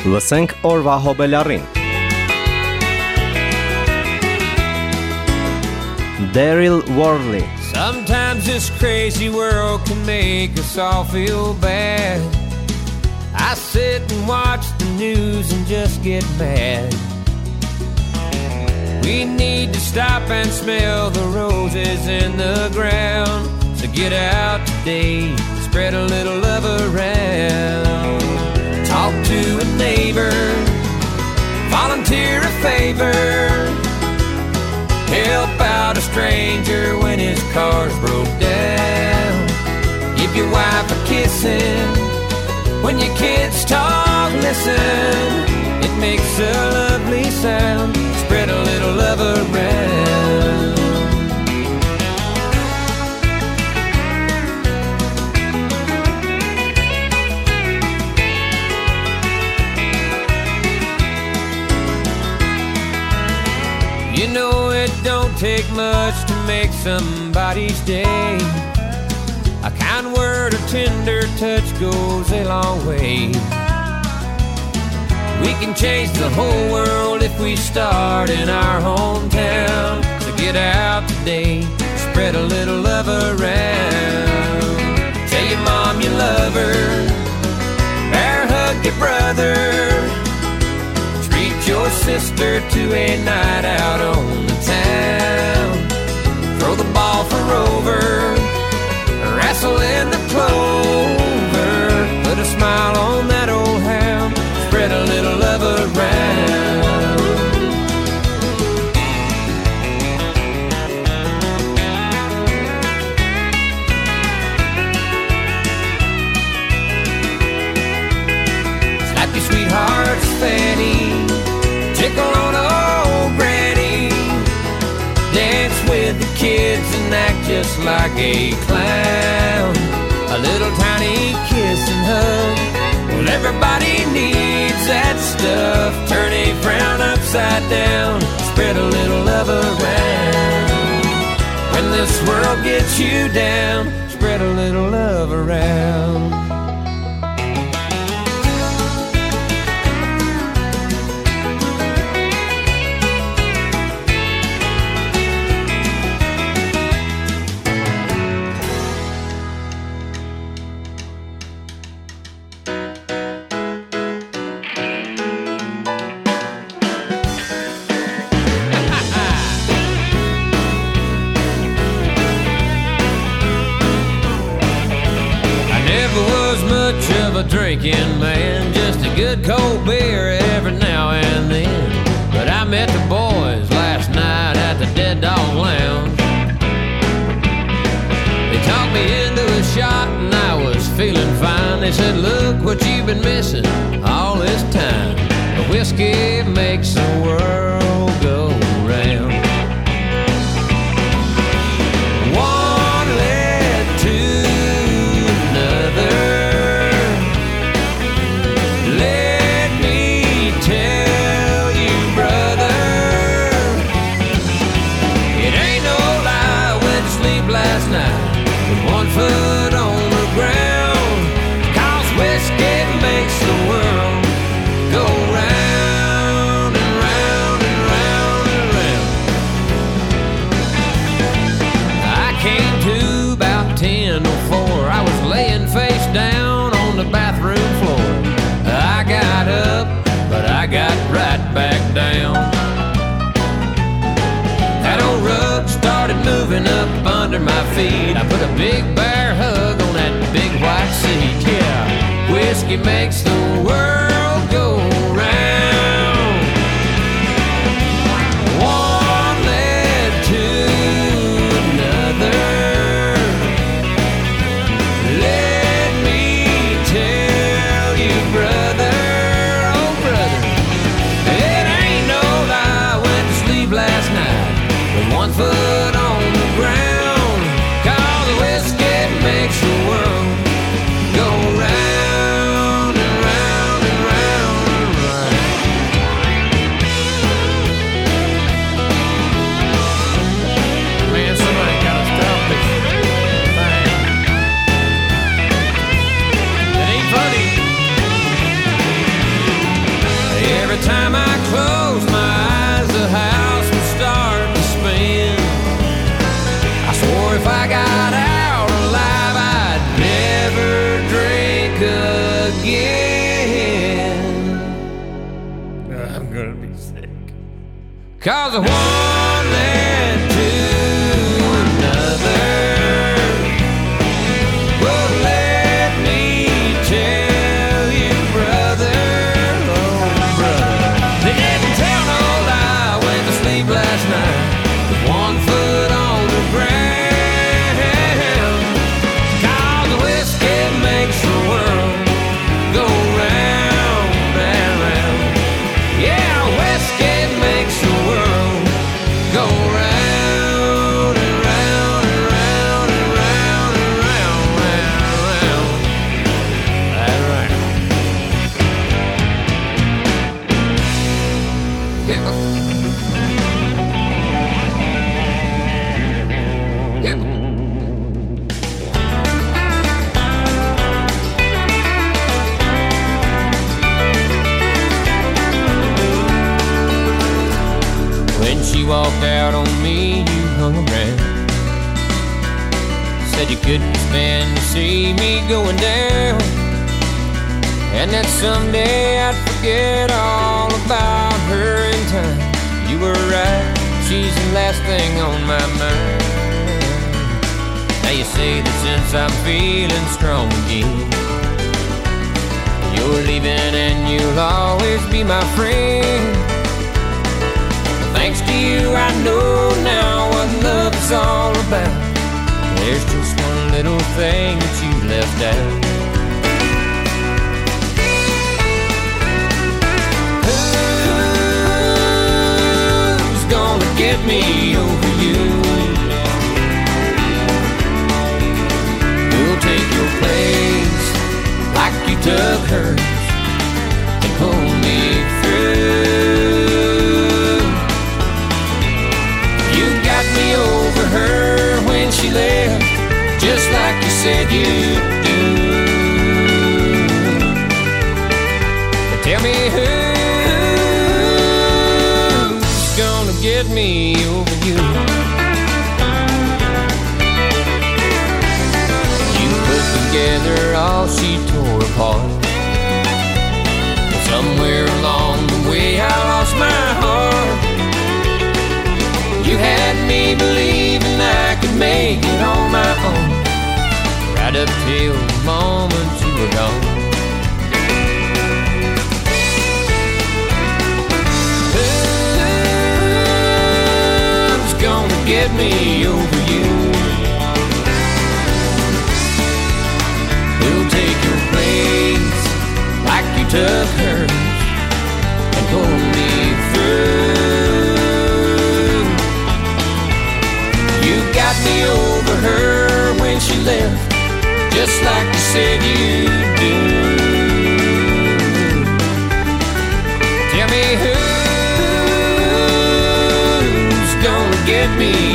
Լսենք օրվա հոբելարին։ Darryl Worley. Sometimes this crazy world can make us all feel bad. I sit and watch the news and just get mad. We need to stop and smell the roses in the ground. So get out today, spread a little love around. Talk to neighbor, volunteer a favor. Help out a stranger when his car's broke down. Give your wife a kissing when your kids talk. Listen, it makes a lovely sound. Spread a little love around. Much to make somebody's day. A kind word or tender touch goes a long way. We can change the whole world if we start in our hometown. So get out today, spread a little love around. Tell your mom you love her, bear hug your brother. Treat your sister to a night out on the town. Throw the ball for Rover, and act just like a clown. A little tiny kiss and hug. Well, everybody needs that stuff. Turn a frown upside down, spread a little love around. When this world gets you down, spread a little love around. Was much of a drinking man, just a good cold beer every now and then. But I met the boys last night at the Dead Dog Lounge. They talked me into a shot and I was feeling fine. They said, Look what you've been missing all this time. The whiskey makes the world about 10 4. I was laying face down on the bathroom floor. I got up, but I got right back down. That old rug started moving up under my feet. I put a big bear hug on that big white seat. Yeah, whiskey makes the world Cause one I know now what love is all about. There's just one little thing that you left out. Who's gonna get me over you? Who'll take your place like you took hers and pull when just like you said you'd do. Tell me who's gonna get me over you? You put together all she tore apart. Right up till the moment you were gone. Who's gonna get me over you? Who'll take your place like you took hers and pull me through? You got me over her when she left, just like you said you'd do. Tell me who's gonna get me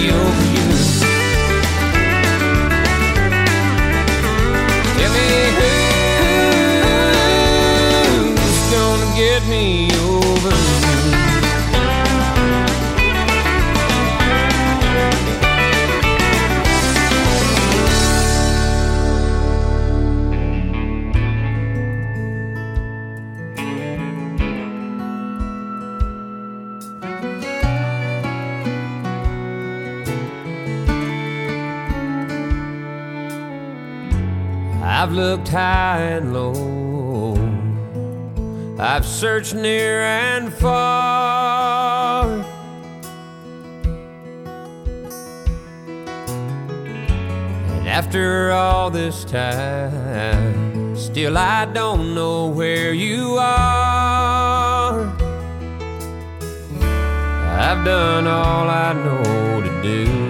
high and low. I've searched near and far. And after all this time, still I don't know where you are. I've done all I know to do.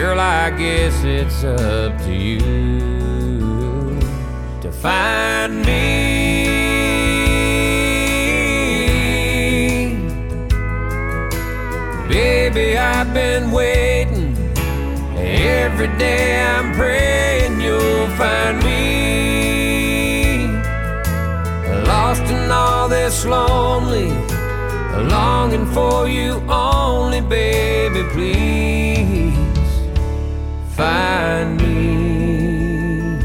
Girl, I guess it's up to you to find me. Baby, I've been waiting. Every day I'm praying you'll find me. Lost in all this lonely, longing for you only, baby, please find me.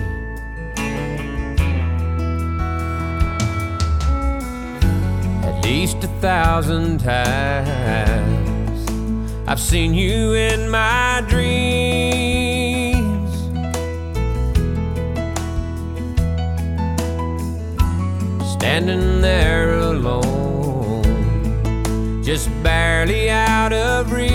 At least a thousand times I've seen you in my dreams. Standing there alone, just barely out of reach.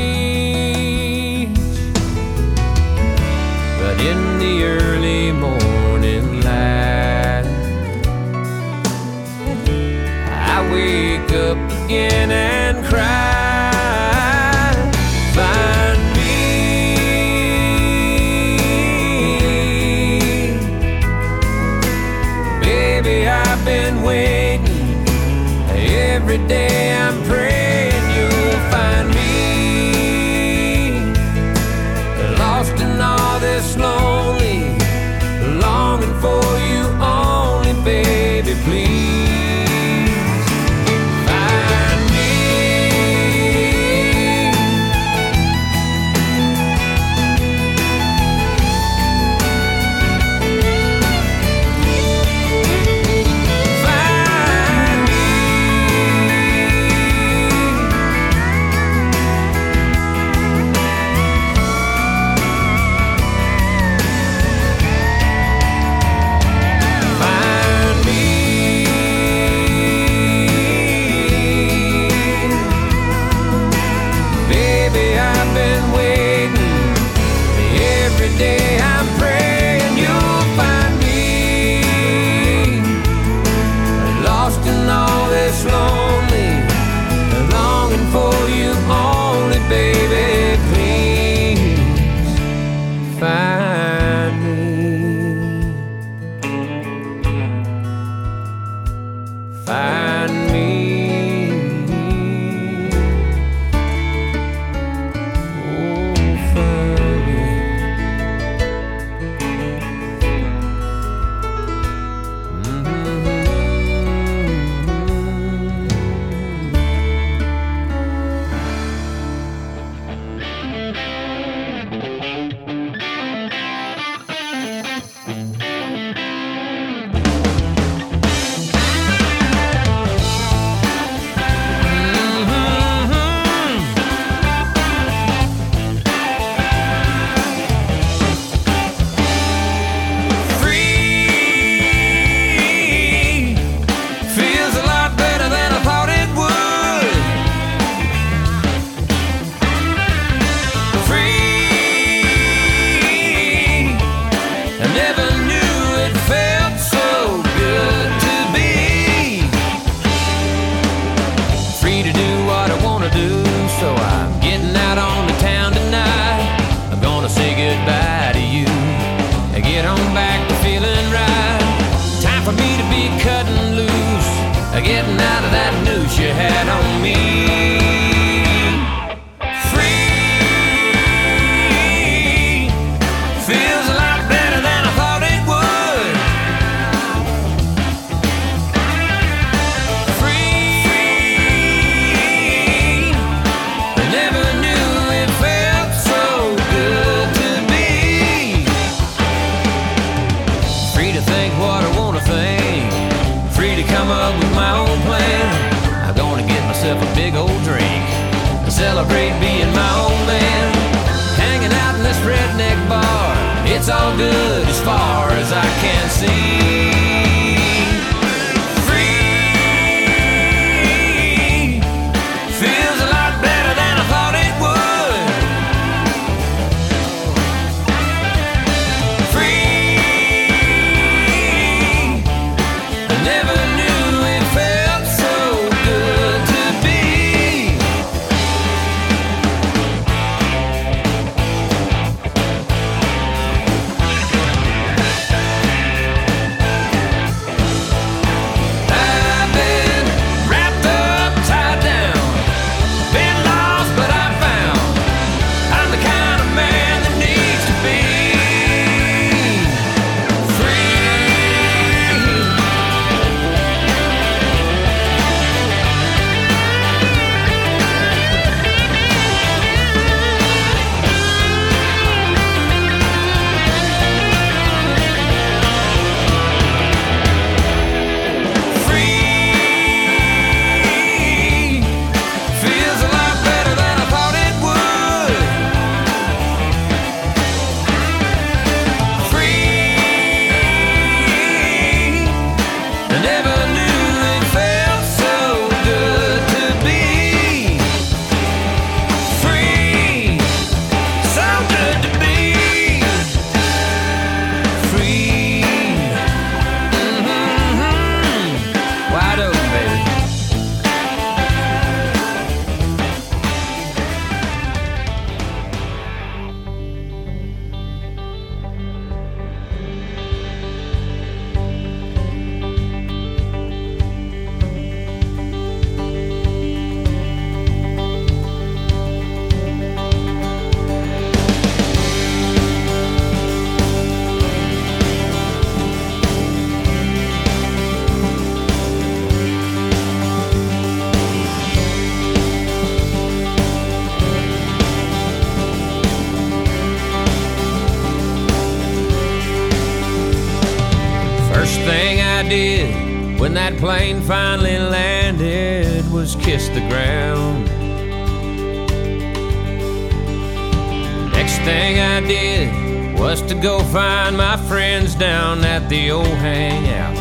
Thing I did was to go find my friends down at the old hangout.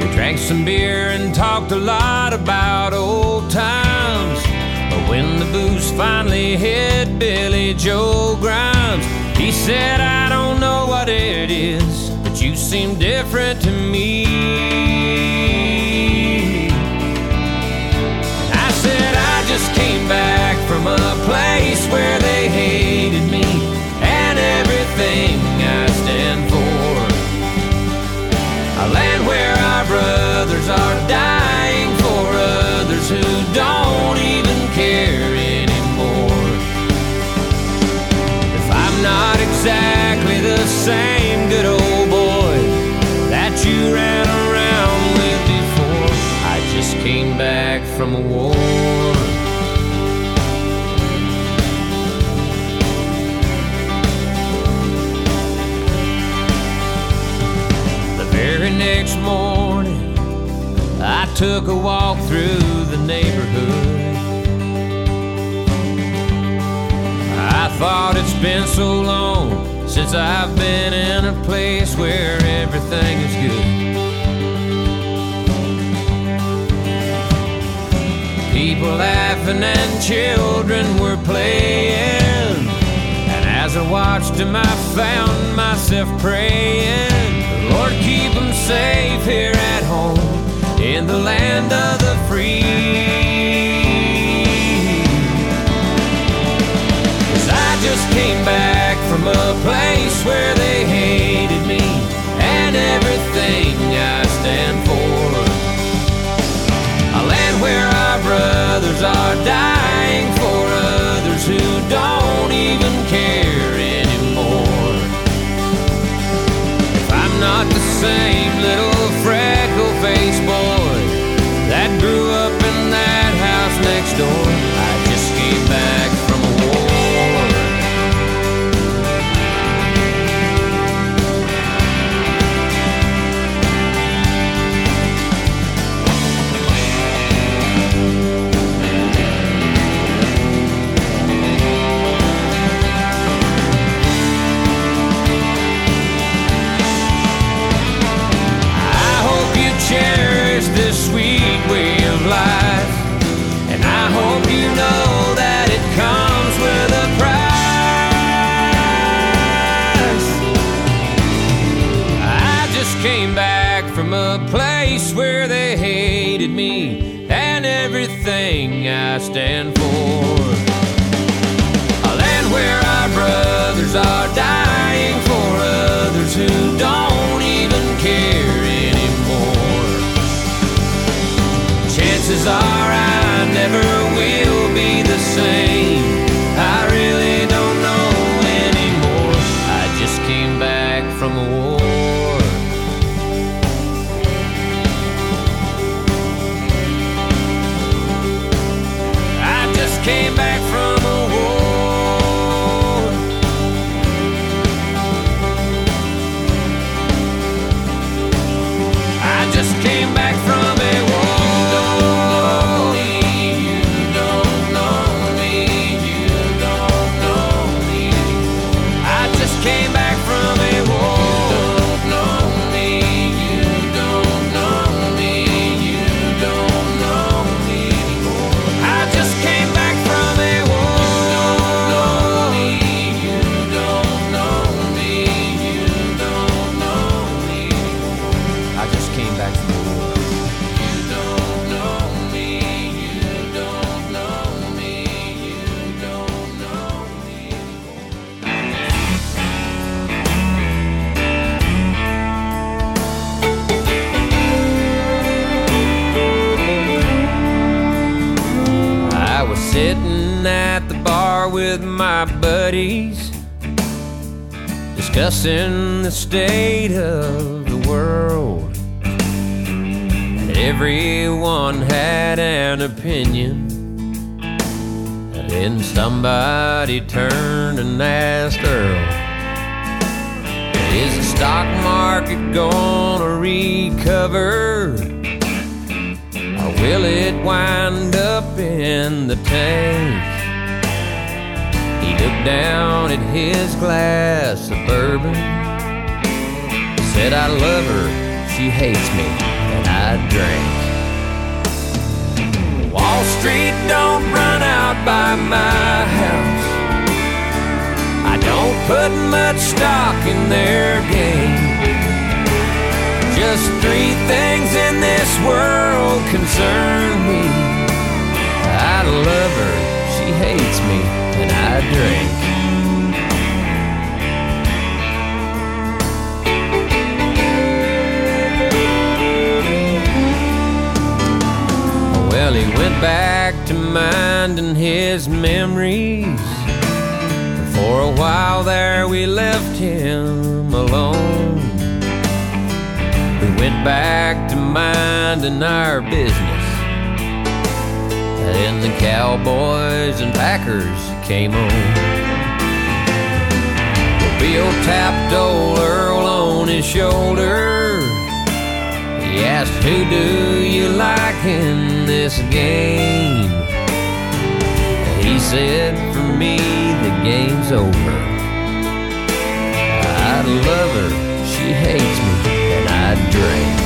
We drank some beer and talked a lot about old times. But when the booze finally hit Billy Joe Grimes, he said, I don't know what it is, but you seem different to me. Back from a place where they hated me and everything I stand for. A land where our brothers are dying for others who don't even care anymore. If I'm not exactly the same good old boy that you ran around with before, I just came back from a war. Next morning, I took a walk through the neighborhood. I thought it's been so long since I've been in a place where everything is good. People laughing and children were playing. And as I watched them, I found myself praying, Lord, keep them safe here at home in the land of the free. Cause I just came back from a place where they hated me and everything I stand for. A land where our brothers are dying everything I stand for. A land where our brothers are dying for others who don't even care anymore. Chances are state of the world. Everyone had an opinion. And then somebody turned and asked Earl Is the stock market gonna recover? Or will it wind up in the tank? He looked down at his glass of bourbon. Said, I love her, she hates me, and I drank. Wall Street don't run out by my house. I don't put much stock in their game. Just three things in this world concern me. I love her, she hates me, and I drink. Well, he went back to minding his memories. For a while there, we left him alone. We went back to minding our business. Then the Cowboys and Packers came on. Bill tapped old Earl on his shoulder. He asked, Who do you like in this game? He said, For me, the game's over. I'd love her, she hates me, and I'd drink.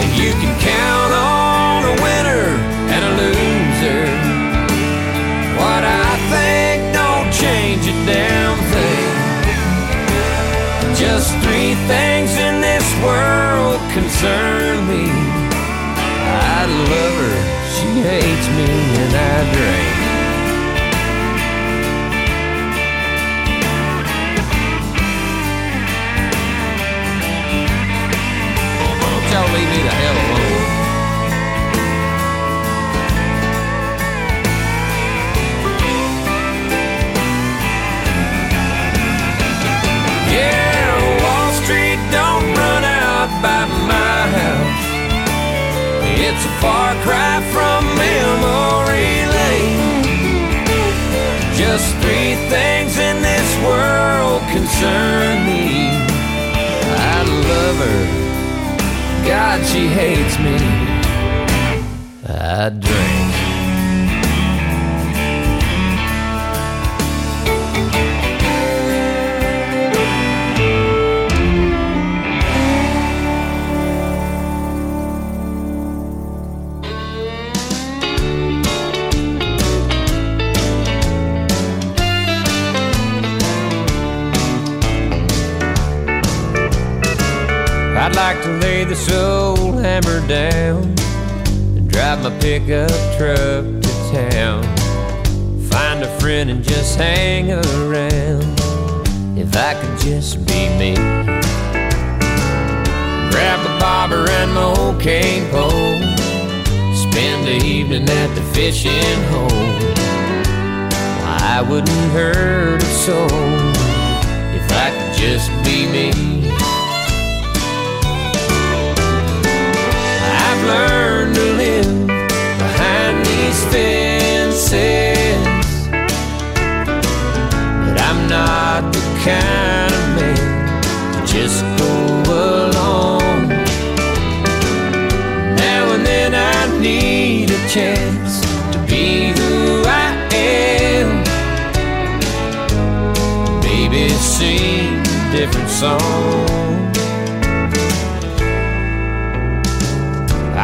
And you can count on a winner and a loser. What I think don't change a damn thing. Just three things in this world concern me. I love her, she hates me, and I drink. Just three things in this world concern me. I love her. God, she hates me. I drink. I'd like to lay this old hammer down and drive my pickup truck to town. Find a friend and just hang around. If I could just be me. Grab a bobber and my old cane pole. Spend the evening at the fishing hole. I wouldn't hurt a soul if I could just be me. I've learned to live behind these fences. But I'm not the kind of man to just go along. Now and then I need a chance to be who I am. Maybe sing a different song.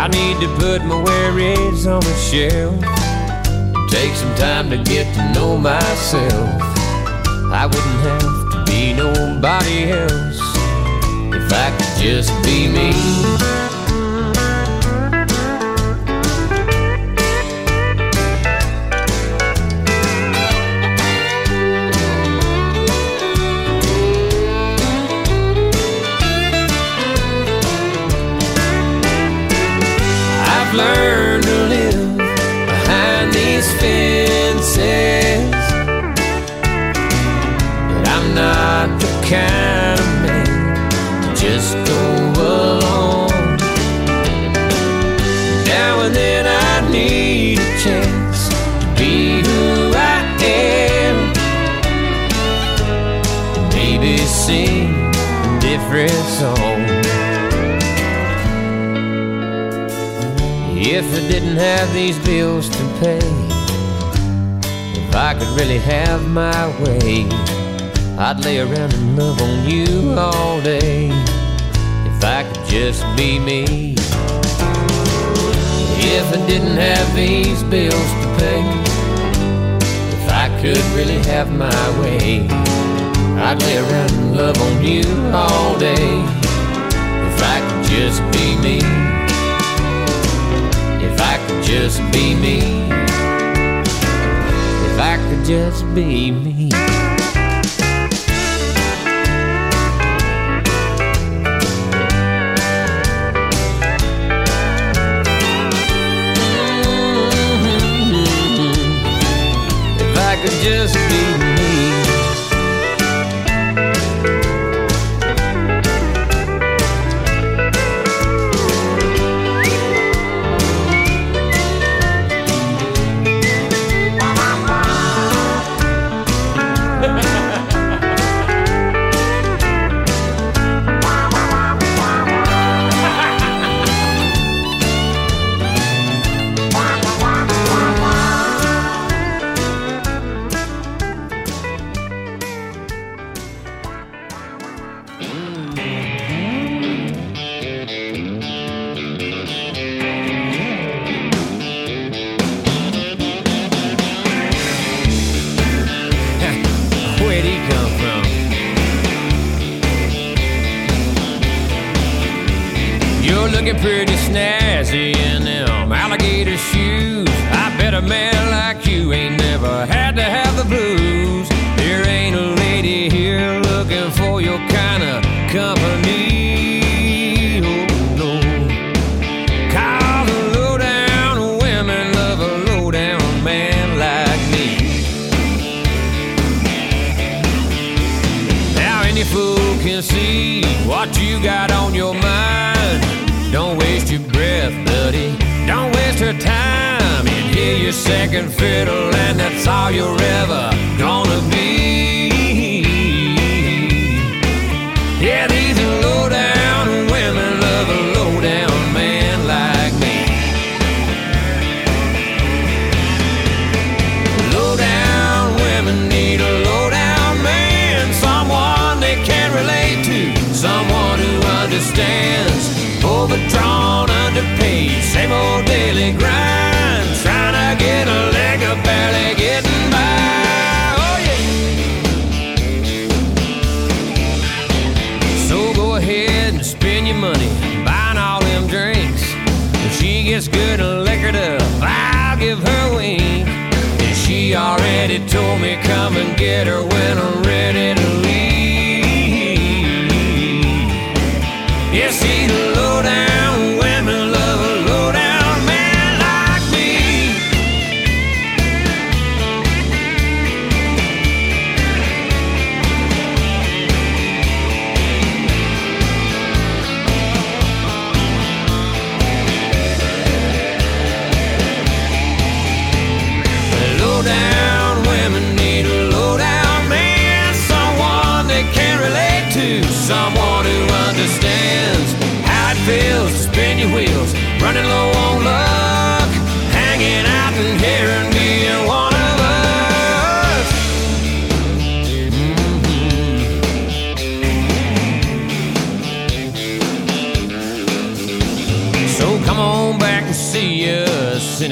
I need to put my worries on the shelf. Take some time to get to know myself. I wouldn't have to be nobody else if I could just be me. kind of man just go along. Now and then I need a chance to be who I am. Maybe sing a different song. If I didn't have these bills to pay, if I could really have my way. I'd lay around and love on you all day. If I could just be me. If I didn't have these bills to pay, if I could really have my way, I'd lay around and love on you all day. If I could just be me. If I could just be me. If I could just be me. Just the blues. There ain't a lady here looking for your kind of company. Oh, the low down women love a low down man like me. Now any fool can see what you got on your mind. Don't waste your breath, buddy. Don't waste your time. And hear your second fiddle, and that's all you're ever gonna be. Already told me? Come and get her when I'm ready to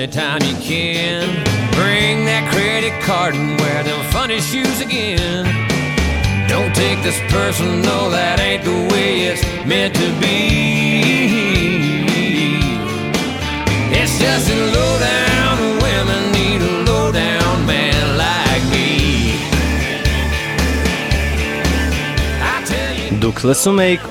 anytime you can. Bring that credit card and wear them funny shoes again. Don't take this personal, that ain't the way it's meant to be. It's just a women need a man like me. Duke Lesumake,